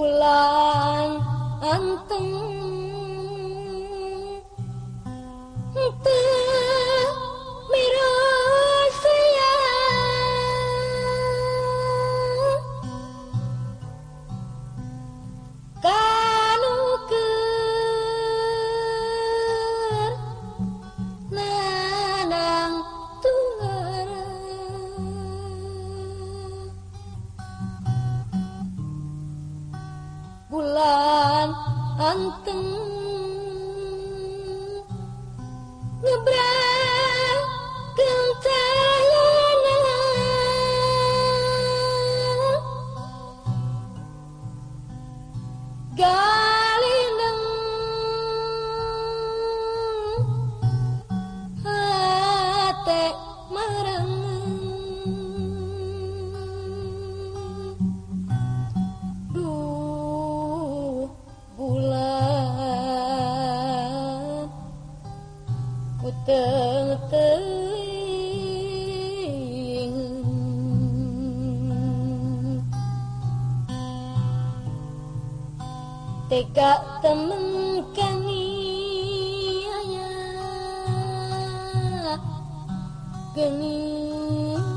pulang anteng Tega temen kang iya Geni.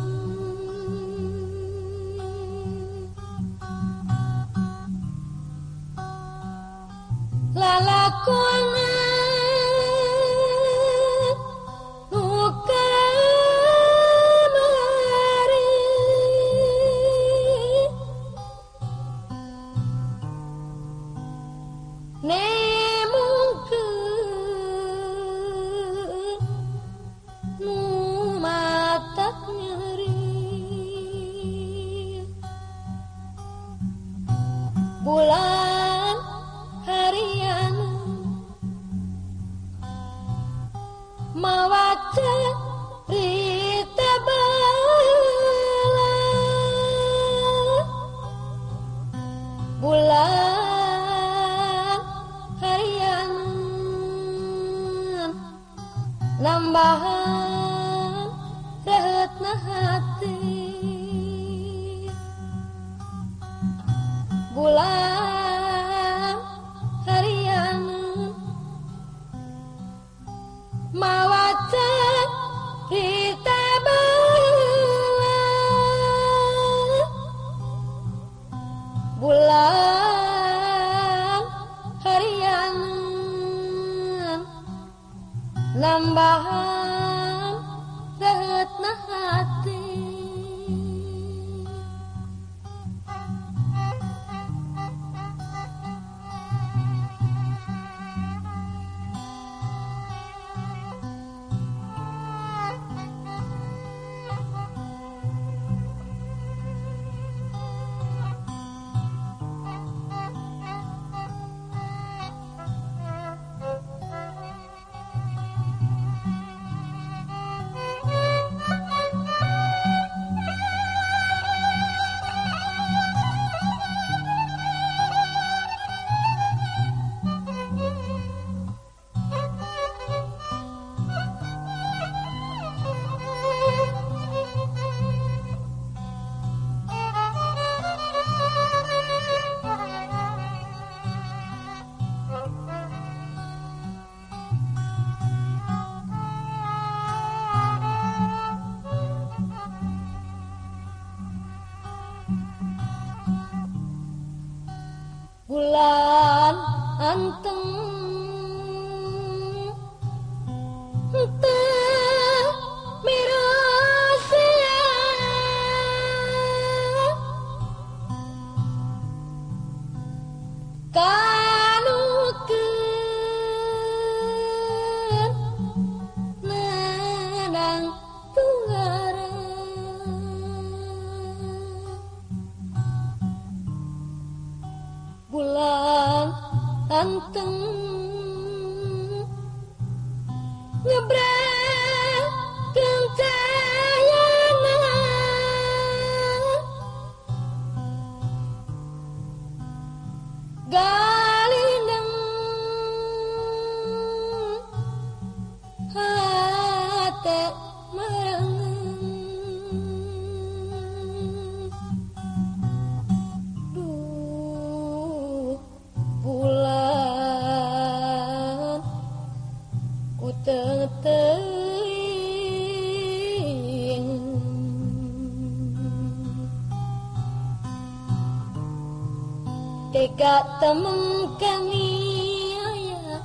Bulan na hati bulan anteng. Terima kasih. tak menentu bulan ku temen kami ayah.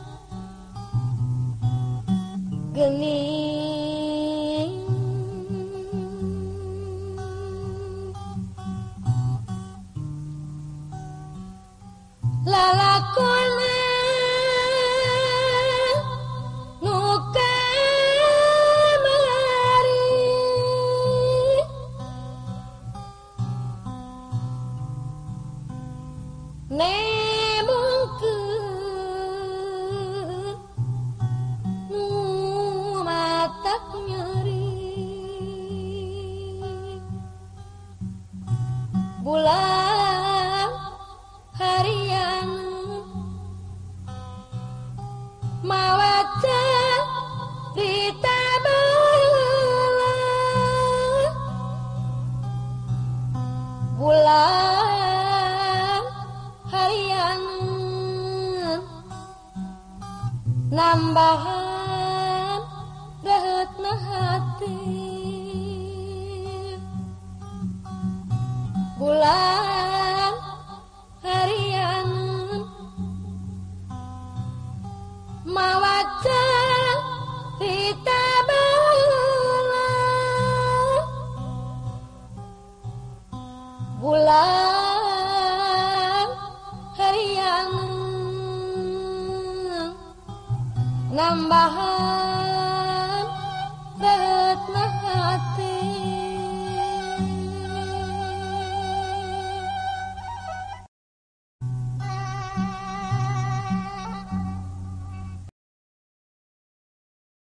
Kita